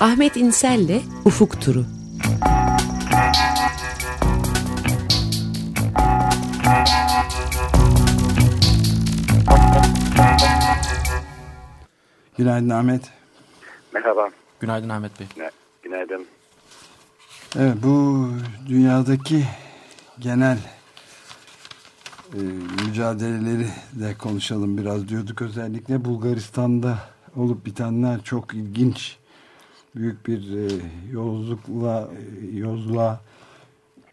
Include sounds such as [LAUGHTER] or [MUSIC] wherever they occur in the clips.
Ahmet İnsel'le Ufuk Turu. Günaydın Ahmet. Merhaba. Günaydın Ahmet Bey. Günaydın. Evet bu dünyadaki genel e, mücadeleleri de konuşalım biraz diyorduk. Özellikle Bulgaristan'da olup bitenler çok ilginç. Büyük bir e, yolculukla e, yozluğa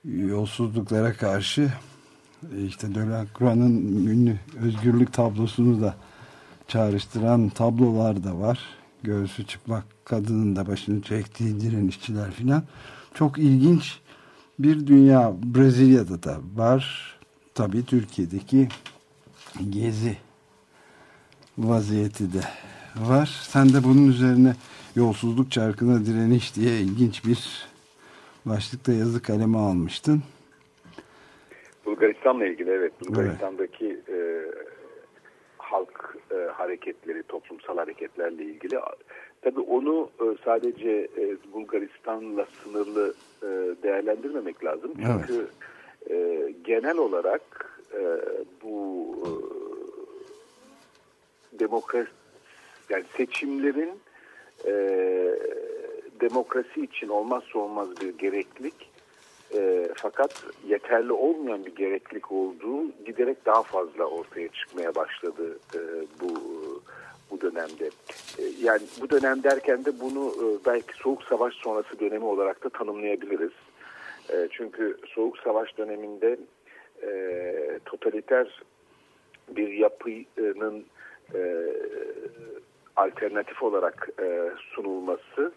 yolsuzluklara karşı e, işte Delacroix'ın ünlü özgürlük tablosunu da çağrıştıran tablolar da var. Göğsü çıplak kadının da başını çektiği direnişçiler filan. Çok ilginç bir dünya Brezilya'da da var. Tabii Türkiye'deki gezi vaziyeti de var. Sen de bunun üzerine yolsuzluk çarkına direniş diye ilginç bir başlıkta yazı kaleme almıştın. Bulgaristan'la ilgili evet. Bulgaristan'daki evet. e, halk e, hareketleri, toplumsal hareketlerle ilgili. Tabii onu e, sadece e, Bulgaristan'la sınırlı e, değerlendirmemek lazım. Çünkü evet. e, genel olarak e, bu e, demokrasi yani seçimlerin e, demokrasi için olmazsa olmaz bir gereklilik e, fakat yeterli olmayan bir gereklilik olduğu giderek daha fazla ortaya çıkmaya başladı e, bu bu dönemde. E, yani bu dönem derken de bunu e, belki Soğuk Savaş sonrası dönemi olarak da tanımlayabiliriz. E, çünkü Soğuk Savaş döneminde e, totaliter bir yapının e, alternatif olarak e, sunulması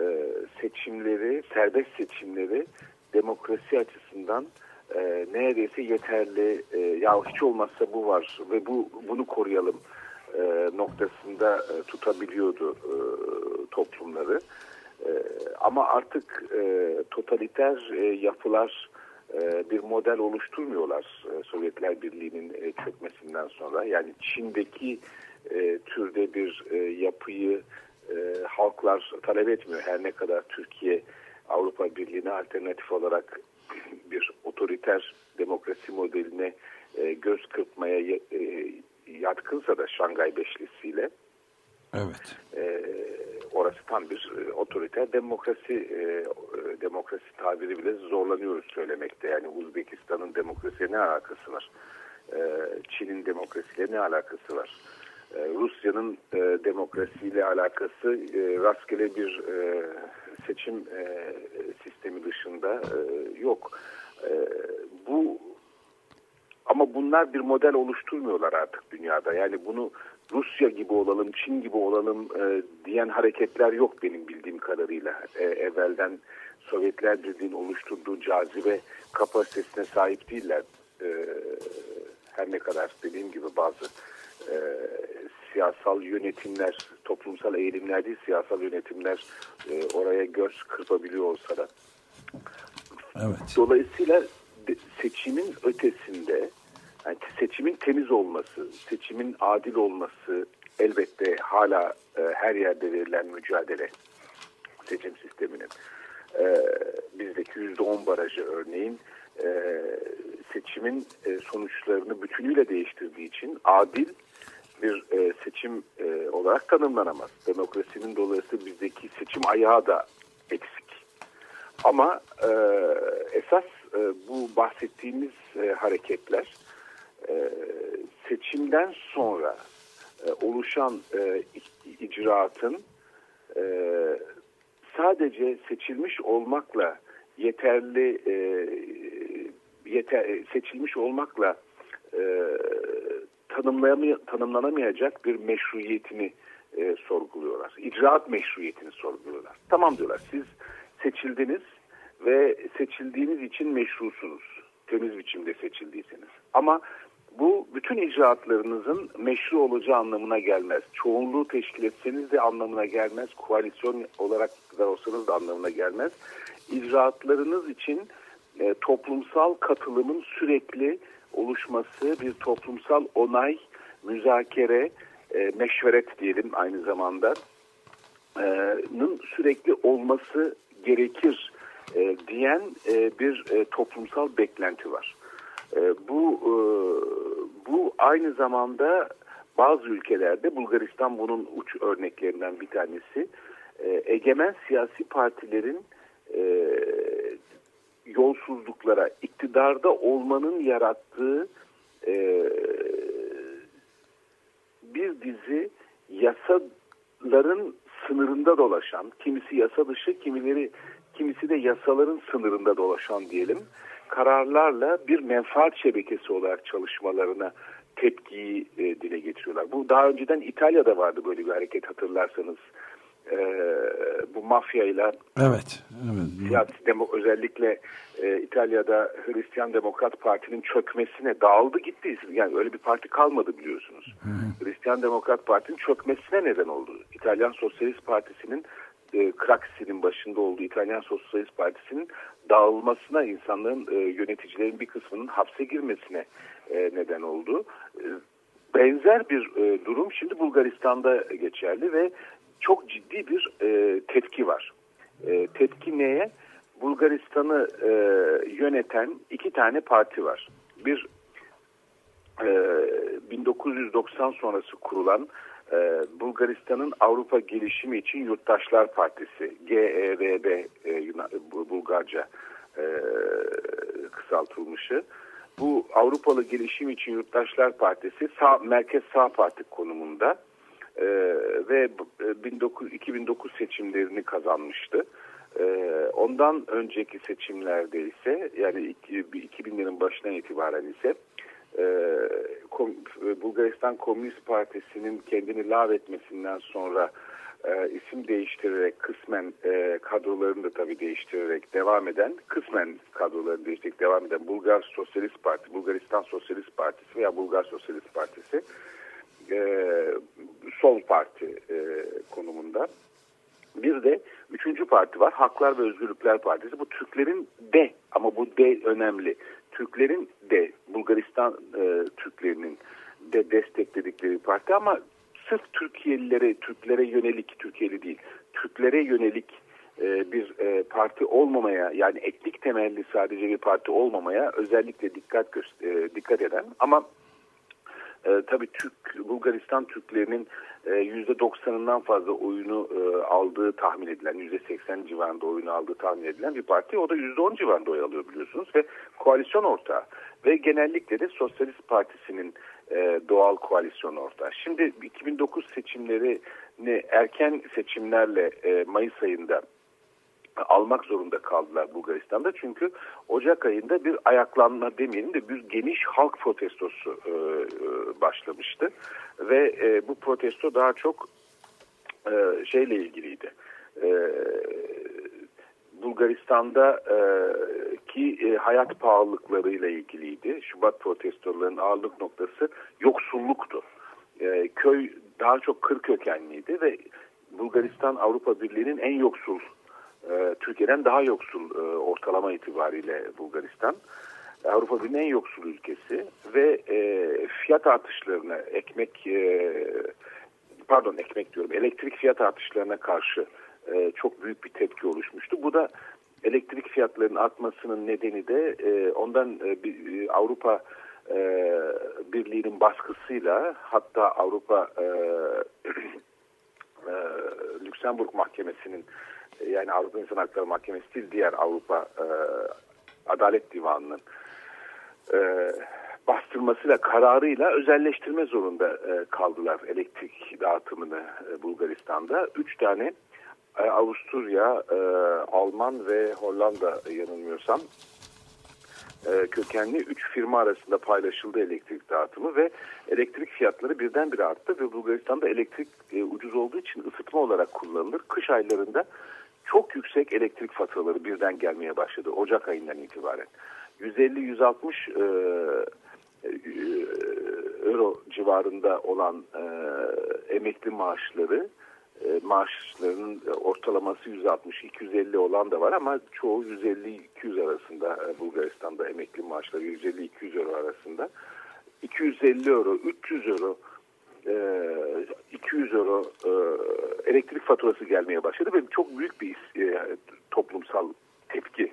e, seçimleri, serbest seçimleri demokrasi açısından e, neredeyse yeterli e, ya hiç olmazsa bu var ve bu bunu koruyalım e, noktasında e, tutabiliyordu e, toplumları. E, ama artık e, totaliter e, yapılar bir model oluşturmuyorlar e, Sovyetler Birliği'nin e, çökmesinden sonra. Yani Çin'deki e, türde bir e, yapıyı e, halklar talep etmiyor. Her ne kadar Türkiye Avrupa Birliği'ne alternatif olarak [CLEARS THROAT] bir otoriter demokrasi modeline e, göz kırpmaya e, yatkınsa da Şangay Beşlisi'yle evet. e, orası tam bir e, otoriter demokrasi e, demokrasi tabiri bile zorlanıyoruz söylemekte. Yani Uzbekistan'ın demokrasiye ne alakası var? E, Çin'in demokrasiyle ne alakası var? E, Rusya'nın e, demokrasiyle alakası e, rastgele bir e, seçim e, sistemi dışında e, yok. E, bu ama bunlar bir model oluşturmuyorlar artık dünyada. Yani bunu Rusya gibi olalım, Çin gibi olalım e, diyen hareketler yok benim bildiğim kadarıyla. E, evvelden Sovyetler Birliği'nin oluşturduğu cazibe kapasitesine sahip değiller. E, her ne kadar dediğim gibi bazı e, siyasal yönetimler, toplumsal eğilimler değil, siyasal yönetimler e, oraya göz kırpabiliyor olsa da. Evet. Dolayısıyla seçimin ötesinde yani seçimin temiz olması, seçimin adil olması elbette hala e, her yerde verilen mücadele seçim sisteminin. E, bizdeki %10 barajı örneğin e, seçimin e, sonuçlarını bütünüyle değiştirdiği için adil bir e, seçim e, olarak tanımlanamaz. Demokrasinin dolayısıyla bizdeki seçim ayağı da eksik. Ama e, esas e, bu bahsettiğimiz e, hareketler e, seçimden sonra oluşan icraatın sadece seçilmiş olmakla yeterli yeter, seçilmiş olmakla tanımlanamayacak bir meşruiyetini e, sorguluyorlar. İcraat meşruiyetini sorguluyorlar. Tamam diyorlar siz seçildiniz ve seçildiğiniz için meşrusunuz. Temiz biçimde seçildiyseniz. Ama bu bütün icraatlarınızın meşru olacağı anlamına gelmez. Çoğunluğu teşkil etseniz de anlamına gelmez. Koalisyon olarak da olsanız da anlamına gelmez. İcraatlarınız için e, toplumsal katılımın sürekli oluşması, bir toplumsal onay, müzakere, e, meşveret diyelim aynı zamanda sürekli olması gerekir e, diyen e, bir e, toplumsal beklenti var. E, bu e, bu aynı zamanda bazı ülkelerde Bulgaristan bunun uç örneklerinden bir tanesi e, egemen siyasi partilerin e, yolsuzluklara iktidarda olmanın yarattığı e, bir dizi yasaların sınırında dolaşan, kimisi yasa dışı, kimileri kimisi de yasaların sınırında dolaşan diyelim kararlarla bir menfaat şebekesi olarak çalışmalarına tepkiyi e, dile getiriyorlar. Bu daha önceden İtalya'da vardı böyle bir hareket hatırlarsanız. E, bu mafyayla evet, evet. siyasi demo, özellikle e, İtalya'da Hristiyan Demokrat Parti'nin çökmesine dağıldı gitti. Yani öyle bir parti kalmadı biliyorsunuz. Hı hı. Hristiyan Demokrat Parti'nin çökmesine neden oldu. İtalyan Sosyalist Partisi'nin e, Craxi'nin başında olduğu İtalyan Sosyalist Partisi'nin dağılmasına insanların e, yöneticilerin bir kısmının hapse girmesine e, neden oldu. E, benzer bir e, durum şimdi Bulgaristan'da geçerli ve çok ciddi bir e, tepki var. E, tepki neye? Bulgaristan'ı e, yöneten iki tane parti var. Bir e, 1990 sonrası kurulan e, Bulgaristan'ın Avrupa Gelişimi için Yurttaşlar Partisi GEVB e, Bulgarca e, kısaltılmışı. Bu Avrupalı Gelişim için Yurttaşlar Partisi sağ, merkez sağ parti konumunda e, ve 19, 2009 seçimlerini kazanmıştı. E, ondan önceki seçimlerde ise yani 2000'lerin başından itibaren ise Bulgaristan Komünist Partisi'nin kendini lav etmesinden sonra e, isim değiştirerek kısmen e, kadrolarını da tabii değiştirerek devam eden, kısmen kadrolarını değiştirerek devam eden Bulgar Sosyalist Parti, Bulgaristan Sosyalist Partisi veya Bulgar Sosyalist Partisi e, sol parti e, konumunda. Bir de üçüncü parti var. Haklar ve Özgürlükler Partisi. Bu Türklerin de ama bu de önemli. Türklerin de Bulgaristan e, Türklerinin de destekledikleri parti ama sırf Türkiye'lilere, Türklere yönelik, Türkiye'li değil, Türklere yönelik e, bir e, parti olmamaya yani etnik temelli sadece bir parti olmamaya özellikle dikkat e, dikkat eden ama e, tabii Türk Bulgaristan Türklerinin e, %90'ından fazla oyunu e, aldığı tahmin edilen, %80 civarında oyunu aldığı tahmin edilen bir parti. O da %10 civarında oy alıyor biliyorsunuz ve koalisyon ortağı. Ve genellikle de Sosyalist Partisi'nin e, doğal koalisyon ortağı. Şimdi 2009 seçimlerini erken seçimlerle e, Mayıs ayında almak zorunda kaldılar Bulgaristan'da. Çünkü Ocak ayında bir ayaklanma demeyelim de bir geniş halk protestosu e, e, başlamıştı. Ve e, bu protesto daha çok e, şeyle ilgiliydi. E, Bulgaristan'da e, e, hayat pahalılıklarıyla ilgiliydi. Şubat protestolarının ağırlık noktası yoksulluktu. E, köy daha çok kır kökenliydi ve Bulgaristan Avrupa Birliği'nin en yoksul e, Türkiye'den daha yoksul e, ortalama itibariyle Bulgaristan. Avrupa en yoksul ülkesi ve e, fiyat artışlarına ekmek e, pardon ekmek diyorum elektrik fiyat artışlarına karşı çok büyük bir tepki oluşmuştu. Bu da elektrik fiyatlarının artmasının nedeni de ondan Avrupa Birliği'nin baskısıyla hatta Avrupa [CLEARS THROAT] Lüksemburg Mahkemesi'nin yani Avrupa İnsan Hakları Mahkemesi değil diğer Avrupa e, Adalet Divanı'nın e, bastırmasıyla kararıyla özelleştirme zorunda e, kaldılar elektrik dağıtımını e, Bulgaristan'da. Üç tane e, Avusturya, e, Alman ve Hollanda yanılmıyorsam e, kökenli 3 firma arasında paylaşıldı elektrik dağıtımı ve elektrik fiyatları birdenbire arttı ve Bulgaristan'da elektrik e, ucuz olduğu için ısıtma olarak kullanılır. Kış aylarında çok yüksek elektrik faturaları birden gelmeye başladı Ocak ayından itibaren. 150-160 e, e, euro civarında olan e, emekli maaşları e, maaşlarının ortalaması 160-250 olan da var ama çoğu 150-200 arasında e, Bulgaristan'da emekli maaşları 150-200 euro arasında. 250 euro, 300 euro 200 euro elektrik faturası gelmeye başladı ve çok büyük bir toplumsal tepki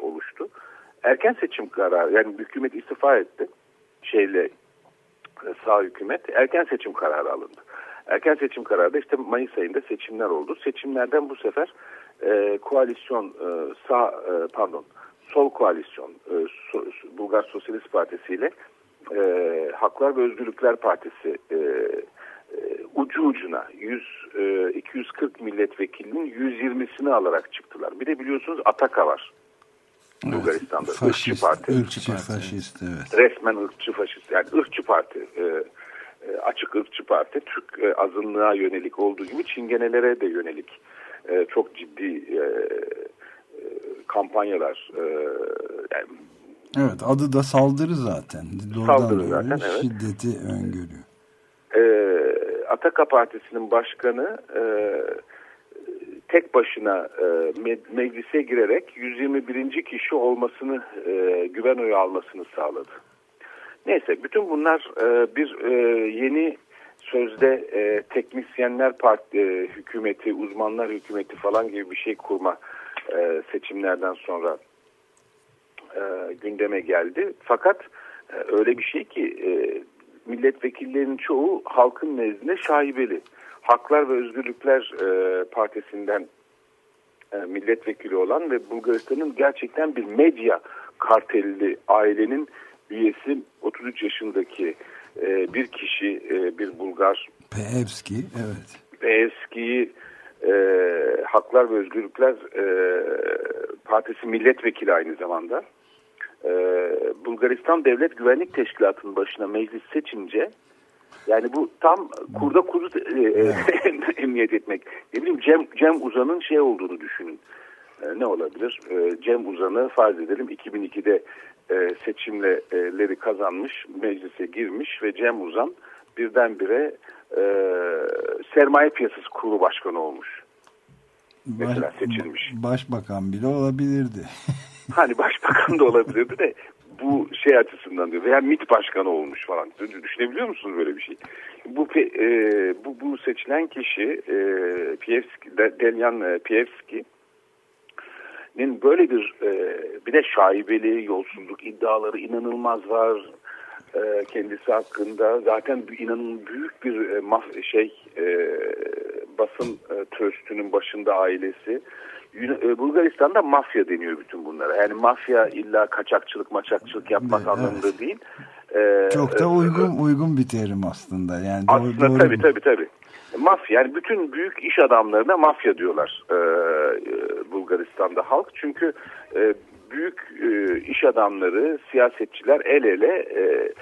oluştu. Erken seçim kararı yani hükümet istifa etti şeyle sağ hükümet erken seçim kararı alındı. Erken seçim kararı da işte Mayıs ayında seçimler oldu. Seçimlerden bu sefer e, koalisyon e, sağ e, pardon sol koalisyon e, so, Bulgar Sosyalist Partisi ile e, Haklar ve Özgürlükler Partisi e, e, ucu ucuna 100 e, 240 milletvekilinin 120'sini alarak çıktılar. Bir de biliyorsunuz Ataka var. Evet, Bulgaristan'da faşist, ırkçı parti. Irkçı faşist evet. Resmen ırkçı faşist yani ırkçı parti. E, e, açık ırkçı parti Türk e, azınlığa yönelik olduğu gibi Çingenelere de yönelik e, çok ciddi kampanyalar yani, Evet adı da saldırı zaten. Doğrudan saldırı zaten evet. Şiddeti öngörüyor. Ataka Partisi'nin başkanı tek başına meclise girerek 121. kişi olmasını güven oyu almasını sağladı. Neyse bütün bunlar e, bir e, yeni sözde e, teknisyenler parti e, hükümeti, uzmanlar hükümeti falan gibi bir şey kurma e, seçimlerden sonra e, gündeme geldi. Fakat e, öyle bir şey ki e, milletvekillerinin çoğu halkın nezdinde şaibeli. Haklar ve Özgürlükler e, Partisi'nden e, milletvekili olan ve Bulgaristan'ın gerçekten bir medya kartelli ailenin üyesi 33 yaşındaki e, bir kişi, e, bir Bulgar. Peevski, evet. Peevski'yi e, Haklar ve Özgürlükler e, Partisi milletvekili aynı zamanda. E, Bulgaristan Devlet Güvenlik Teşkilatı'nın başına meclis seçince yani bu tam kurda kuzu e, e [LAUGHS] emniyet etmek. Ne bileyim Cem, Cem Uzan'ın şey olduğunu düşünün. E, ne olabilir? E, Cem Uzan'ı farz edelim 2002'de e, seçimleri kazanmış, meclise girmiş ve Cem Uzan birdenbire e, sermaye piyasası kurulu başkanı olmuş. Baş, Mesela seçilmiş. Başbakan bile olabilirdi. [LAUGHS] hani başbakan da olabilirdi de bu şey açısından diyor veya MİT başkanı olmuş falan. Düşünebiliyor musunuz böyle bir şey? Bu e, bu, bu seçilen kişi e, Pievski, Delyan e, Pievski böyle bir e, bir de şaibeli yolsuzluk iddiaları inanılmaz var e, kendisi hakkında zaten inanın büyük bir e, maf şey e, basın e, tröstünün başında ailesi Bulgaristan'da mafya deniyor bütün bunlara. Yani mafya illa kaçakçılık maçakçılık yapmak evet. anlamında değil. Ee, Çok da uygun e, uygun bir terim aslında. Yani aslında doğru, tabii tabii tabii. Mafya yani bütün büyük iş adamlarına mafya diyorlar e, Bulgaristan'da halk. Çünkü e, büyük e, iş adamları, siyasetçiler el ele e,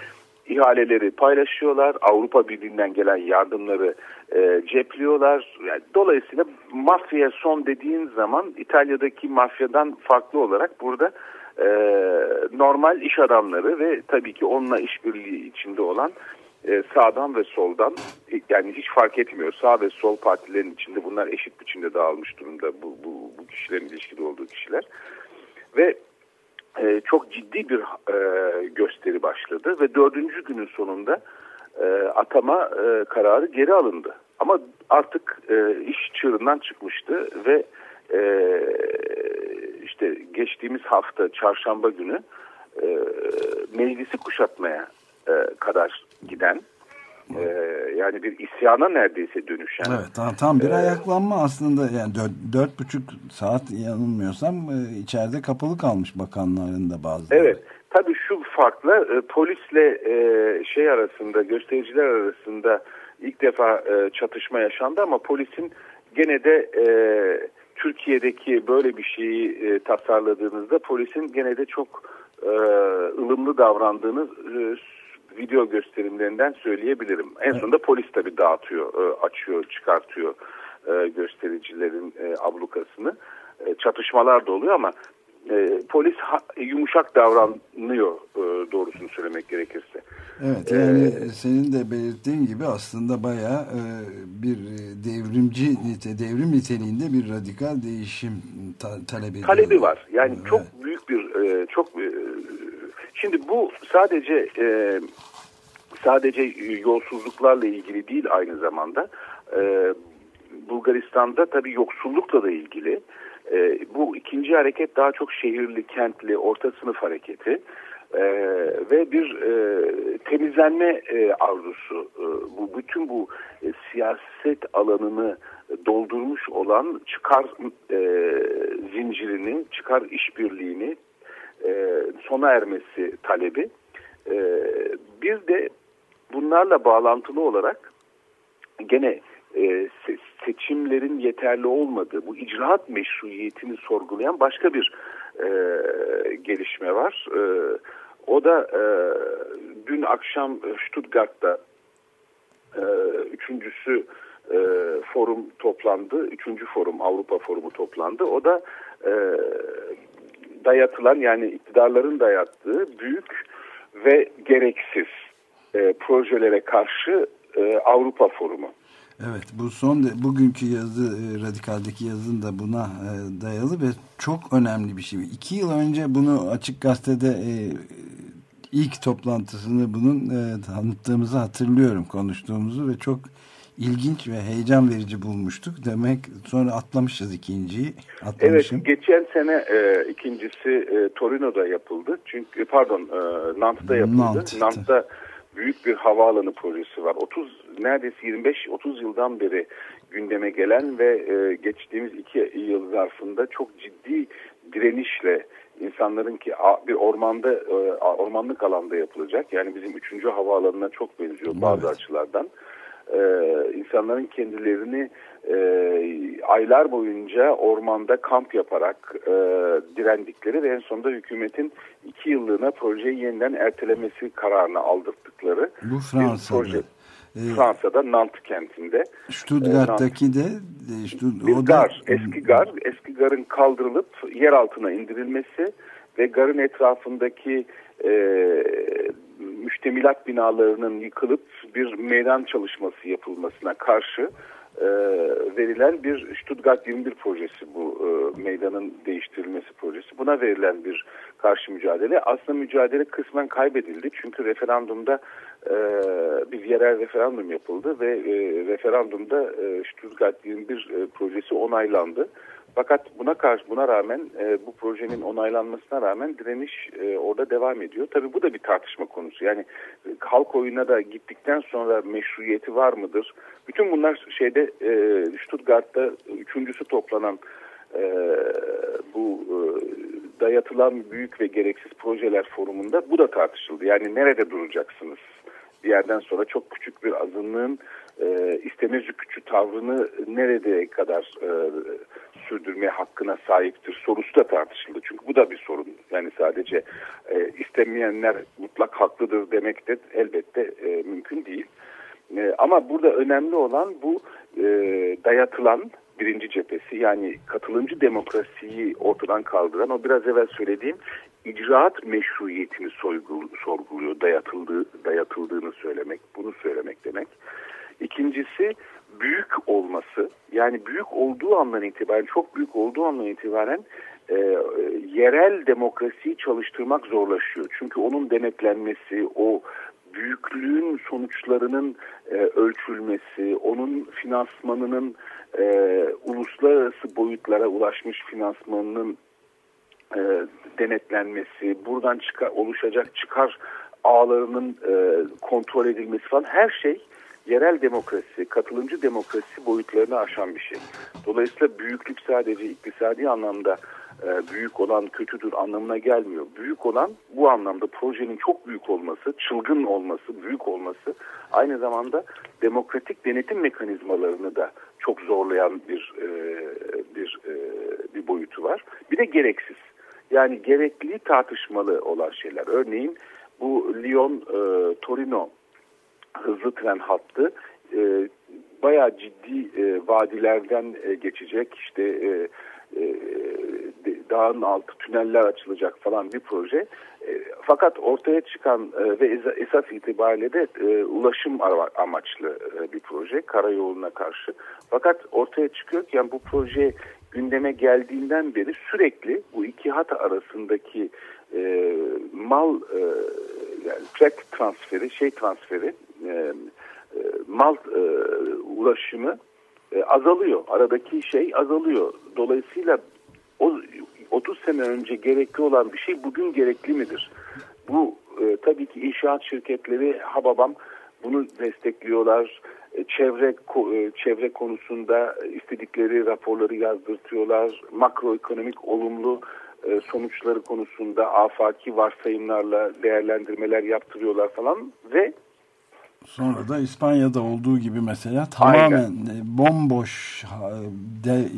ihaleleri paylaşıyorlar. Avrupa Birliği'nden gelen yardımları e, cepliyorlar. Yani, dolayısıyla mafya son dediğin zaman İtalya'daki mafyadan farklı olarak burada e, normal iş adamları ve tabii ki onunla işbirliği içinde olan e, sağdan ve soldan yani hiç fark etmiyor. Sağ ve sol partilerin içinde bunlar eşit biçimde dağılmış durumda bu, bu, bu kişilerin ilişkide olduğu kişiler. Ve e, çok ciddi bir e, gösteri başladı ve dördüncü günün sonunda e, atama e, kararı geri alındı. Ama artık e, iş çığırından çıkmıştı ve e, işte geçtiğimiz hafta çarşamba günü e, meclisi kuşatmaya e, kadar giden e, yani bir isyana neredeyse dönüşen. Evet tam, tam bir e, ayaklanma aslında yani dört, dört buçuk saat yanılmıyorsam e, içeride kapalı kalmış bakanların da bazı. Evet tabii şu farklı e, polisle e, şey arasında göstericiler arasında ilk defa e, çatışma yaşandı ama polisin gene de e, Türkiye'deki böyle bir şeyi e, tasarladığınızda polisin gene de çok e, ılımlı davrandığını e, video gösterimlerinden söyleyebilirim. En sonunda polis tabii dağıtıyor, e, açıyor, çıkartıyor e, göstericilerin e, ablukasını. Çatışmalar da oluyor ama polis yumuşak davranıyor doğrusunu söylemek gerekirse. Evet yani ee, senin de belirttiğin gibi aslında bayağı bir devrimci devrim niteliğinde bir radikal değişim talebi talebi var. Yani evet. çok büyük bir çok Şimdi bu sadece e, sadece yolsuzluklarla ilgili değil aynı zamanda e, Bulgaristan'da tabii yoksullukla da ilgili. E, bu ikinci hareket daha çok şehirli, kentli, orta sınıf hareketi e, ve bir e, temizlenme e, arzusu. E, bu bütün bu e, siyaset alanını doldurmuş olan çıkar e, zincirini, çıkar işbirliğini e, sona ermesi talebi. E, bir de bunlarla bağlantılı olarak gene e, seçimlerin yeterli olmadığı, bu icraat meşruiyetini sorgulayan başka bir e, gelişme var. E, o da e, dün akşam Stuttgart'ta e, üçüncüsü e, forum toplandı. Üçüncü forum, Avrupa forumu toplandı. O da e, dayatılan yani iktidarların dayattığı büyük ve gereksiz e, projelere karşı e, Avrupa forumu. Evet bu son de, bugünkü yazı e, radikaldeki yazın da buna e, dayalı ve çok önemli bir şey. İki yıl önce bunu açık gazetede e, ilk toplantısını bunun e, tanıttığımızı hatırlıyorum konuştuğumuzu ve çok ilginç ve heyecan verici bulmuştuk. Demek sonra atlamışız ikinciyi. Atlamışım. Evet geçen sene e, ikincisi e, Torino'da yapıldı. Çünkü pardon e, Nant'ta yapıldı. Nant'ta. Nant'ta büyük bir havaalanı projesi var. 30 neredeyse 25-30 yıldan beri gündeme gelen ve e, geçtiğimiz iki yıl zarfında çok ciddi direnişle insanların ki bir ormanda e, ormanlık alanda yapılacak. Yani bizim üçüncü havaalanına çok benziyor bazı evet. açılardan. Ee, insanların kendilerini e, aylar boyunca ormanda kamp yaparak e, direndikleri ve en sonunda hükümetin iki yıllığına projeyi yeniden ertelemesi kararını aldırttıkları Bu Fransa'da. Proje. Ee, Fransa'da Nantes kentinde. Stuttgart'taki de e, Stutt bir gar, eski gar, eski garın kaldırılıp yer altına indirilmesi ve garın etrafındaki e, müştemilat binalarının yıkılıp bir meydan çalışması yapılmasına karşı e, verilen bir Stuttgart 21 projesi bu e, meydanın değiştirilmesi projesi. Buna verilen bir karşı mücadele. Aslında mücadele kısmen kaybedildi. Çünkü referandumda e, bir yerel referandum yapıldı ve e, referandumda e, Stuttgart 21 e, projesi onaylandı. Fakat buna karşı buna rağmen e, bu projenin onaylanmasına rağmen direniş e, orada devam ediyor. Tabii bu da bir tartışma konusu. Yani e, halk oyuna da gittikten sonra meşruiyeti var mıdır? Bütün bunlar şeyde e, Stuttgart'ta üçüncüsü toplanan e, bu e, dayatılan büyük ve gereksiz projeler forumunda bu da tartışıldı. Yani nerede duracaksınız? Bir yerden sonra çok küçük bir azınlığın e, istemez küçük tavrını nerede kadar e, sürdürmeye hakkına sahiptir sorusu da tartışıldı. Çünkü bu da bir sorun. Yani sadece e, istemeyenler mutlak haklıdır demek de elbette e, mümkün değil. E, ama burada önemli olan bu e, dayatılan birinci cephesi yani katılımcı demokrasiyi ortadan kaldıran o biraz evvel söylediğim icraat meşruiyetini sorguluyor dayatıldığı, dayatıldığını söylemek bunu söylemek demek. İkincisi büyük olması yani büyük olduğu andan itibaren çok büyük olduğu andan itibaren e, yerel demokrasiyi çalıştırmak zorlaşıyor. Çünkü onun denetlenmesi, o büyüklüğün sonuçlarının e, ölçülmesi, onun finansmanının e, uluslararası boyutlara ulaşmış finansmanının e, denetlenmesi, buradan çıkar, oluşacak çıkar ağlarının e, kontrol edilmesi falan her şey yerel demokrasi, katılımcı demokrasi boyutlarını aşan bir şey. Dolayısıyla büyüklük sadece iktisadi anlamda e, büyük olan kötüdür anlamına gelmiyor. Büyük olan bu anlamda projenin çok büyük olması, çılgın olması, büyük olması aynı zamanda demokratik denetim mekanizmalarını da çok zorlayan bir e, bir e, bir boyutu var. Bir de gereksiz. Yani gerekli tartışmalı olan şeyler. Örneğin bu Lyon Torino hızlı tren hattı e, bayağı ciddi e, vadilerden e, geçecek işte e, e, dağın altı tüneller açılacak falan bir proje. E, fakat ortaya çıkan e, ve esas itibariyle de e, ulaşım amaçlı e, bir proje karayoluna karşı. Fakat ortaya çıkıyor ki yani bu proje gündeme geldiğinden beri sürekli bu iki hat arasındaki e, mal e, yani track transferi, şey transferi, e, e, mal e, ulaşımı e, azalıyor. Aradaki şey azalıyor. Dolayısıyla o 30 sene önce gerekli olan bir şey bugün gerekli midir? Bu e, tabii ki inşaat şirketleri Hababam bunu destekliyorlar. Çevre e, çevre konusunda istedikleri raporları yazdırtıyorlar. Makroekonomik olumlu e, sonuçları konusunda afaki varsayımlarla değerlendirmeler yaptırıyorlar falan ve Sonra da İspanya'da olduğu gibi mesela tamamen Aynen. bomboş de,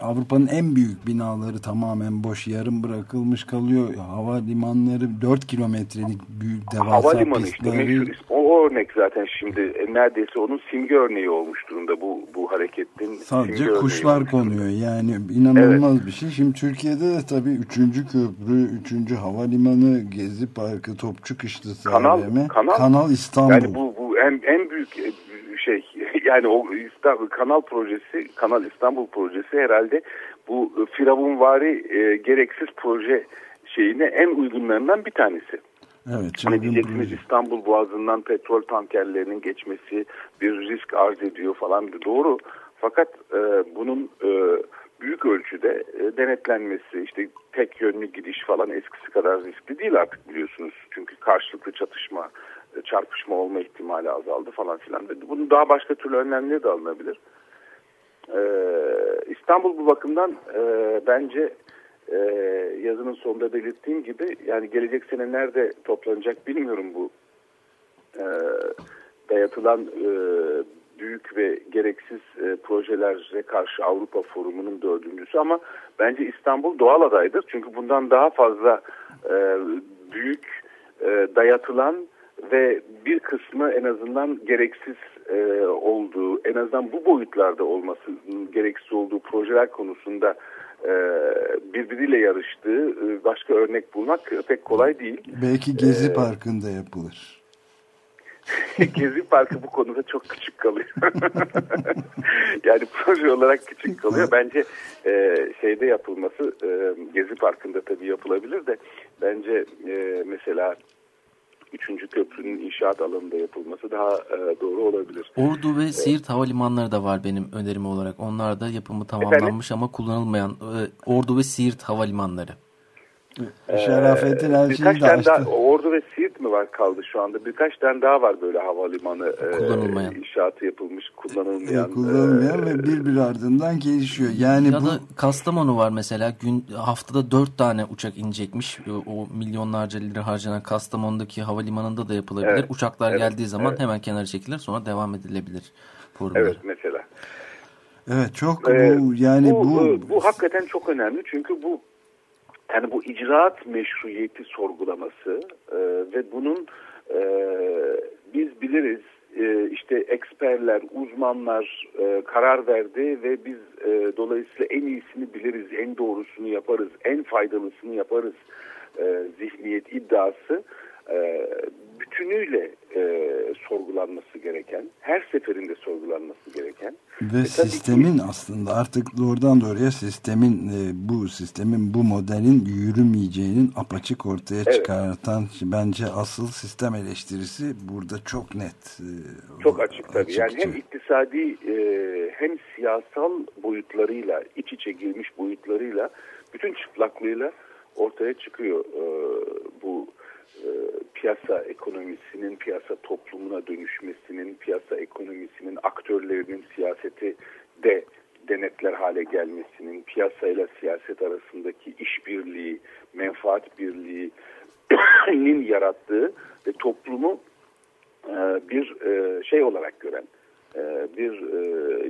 Avrupa'nın en büyük binaları tamamen boş yarım bırakılmış kalıyor. Hava limanları 4 kilometrelik büyük devasa Havalimanı pistleri. işte meşhur, o örnek zaten şimdi e, neredeyse onun simge örneği olmuş durumda bu bu hareketin. Sadece kuşlar konuyor yani inanılmaz evet. bir şey. Şimdi Türkiye'de de tabii 3. köprü, 3. havalimanı, Gezi Parkı, Topçu Kışlası kanal, kanal, kanal İstanbul. Yani bu, bu en, en büyük e, şey [LAUGHS] yani o İstanbul kanal projesi Kanal İstanbul projesi herhalde bu firavunvari e, gereksiz proje şeyine en uygunlarından bir tanesi. Evet, hani diyeceksiniz İstanbul Boğazı'ndan petrol tankerlerinin geçmesi bir risk arz ediyor falan doğru. Fakat e, bunun e, büyük ölçüde e, denetlenmesi işte tek yönlü gidiş falan eskisi kadar riskli değil artık biliyorsunuz. Çünkü karşılıklı çatışma çarpışma olma ihtimali azaldı falan filan. Bunun daha başka türlü önlemleri de alınabilir. Ee, İstanbul bu bakımdan e, bence e, yazının sonunda belirttiğim gibi yani gelecek sene nerede toplanacak bilmiyorum bu e, dayatılan e, büyük ve gereksiz e, projelere karşı Avrupa Forumu'nun dördüncüsü ama bence İstanbul doğal adaydır. Çünkü bundan daha fazla e, büyük e, dayatılan ve bir kısmı en azından gereksiz e, olduğu, en azından bu boyutlarda olması gereksiz olduğu projeler konusunda e, birbiriyle yarıştığı e, başka örnek bulmak pek kolay değil. Belki Gezi ee, Parkı'nda yapılır. [LAUGHS] Gezi Parkı bu konuda çok küçük kalıyor. [LAUGHS] yani proje olarak küçük kalıyor. Bence e, şeyde yapılması e, Gezi Parkı'nda tabii yapılabilir de bence e, mesela üçüncü köprünün inşaat alanında yapılması daha e, doğru olabilir. Ordu ve Siirt havalimanları da var benim önerim olarak. Onlar da yapımı tamamlanmış Efendim? ama kullanılmayan e, Ordu ve Siirt havalimanları. Şerafettin ee, Elçi'yi de açtı. Daha, Ordu ve Siirt mi var kaldı şu anda? Birkaç tane daha var böyle havalimanı kullanılmayan. E, inşaatı yapılmış kullanılmayan. E, kullanılmayan e, ve bir bir ardından gelişiyor. Yani ya bu... da Kastamonu var mesela gün haftada dört tane uçak inecekmiş. O milyonlarca lira harcanan Kastamonu'daki havalimanında da yapılabilir. Evet, Uçaklar evet, geldiği zaman evet. hemen kenara çekilir sonra devam edilebilir. Programları. Evet mesela. Evet çok ee, bu yani bu, bu, bu bu hakikaten çok önemli çünkü bu yani bu icraat meşruiyeti sorgulaması e, ve bunun e, biz biliriz e, işte eksperler, uzmanlar e, karar verdi ve biz e, dolayısıyla en iyisini biliriz, en doğrusunu yaparız, en faydalısını yaparız e, zihniyet iddiası e, bütünüyle e, sorgulanması gereken, her seferinde sorgulanması gereken. Ve e, sistemin ki, aslında artık doğrudan doğruya sistemin e, bu sistemin bu modelin yürümeyeceğinin apaçık ortaya evet. çıkartan bence asıl sistem eleştirisi burada çok net. E, çok açık tabii. Açıkça. Yani hem iktisadi e, hem siyasal boyutlarıyla iç içe girmiş boyutlarıyla bütün çıplaklığıyla ortaya çıkıyor e, bu e, piyasa ekonomisinin piyasa toplumuna dönüşmesinin, piyasa ekonomisinin aktörlerinin siyaseti de denetler hale gelmesinin, piyasayla siyaset arasındaki işbirliği, menfaat birliğinin [COUGHS] yarattığı ve toplumu e, bir e, şey olarak gören, bir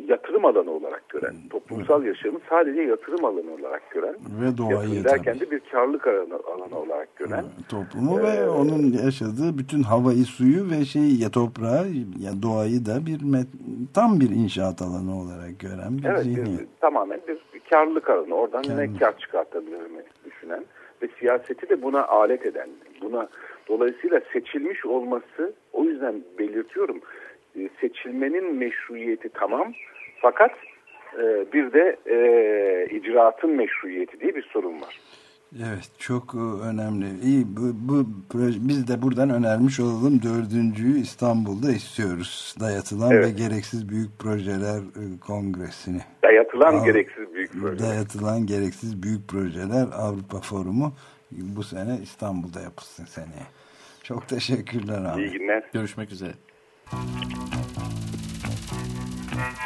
yatırım alanı olarak gören, toplumsal yaşamı sadece yatırım alanı olarak gören, ve doğayı derken de bir karlılık alanı, alanı olarak gören. Toplumu ee, ve onun yaşadığı bütün havayı, suyu ve şey ya toprağı, ya doğayı da bir met, tam bir inşaat alanı olarak gören bir evet, zihniyet. Bir, tamamen bir karlılık alanı. Oradan Karlı. ne kar çıkartabilirim düşünen ve siyaseti de buna alet eden, buna dolayısıyla seçilmiş olması o yüzden belirtiyorum seçilmenin meşruiyeti tamam fakat e, bir de e, icraatın meşruiyeti diye bir sorun var. Evet çok e, önemli. İyi bu, bu proje, biz de buradan önermiş olalım dördüncüyü İstanbul'da istiyoruz. Dayatılan evet. ve gereksiz büyük projeler e, kongresini. Dayatılan Av, gereksiz büyük projeler. Dayatılan gereksiz büyük projeler Avrupa Forumu bu sene İstanbul'da yapılsın seneye. Çok teşekkürler abi. İyi günler. Görüşmek üzere.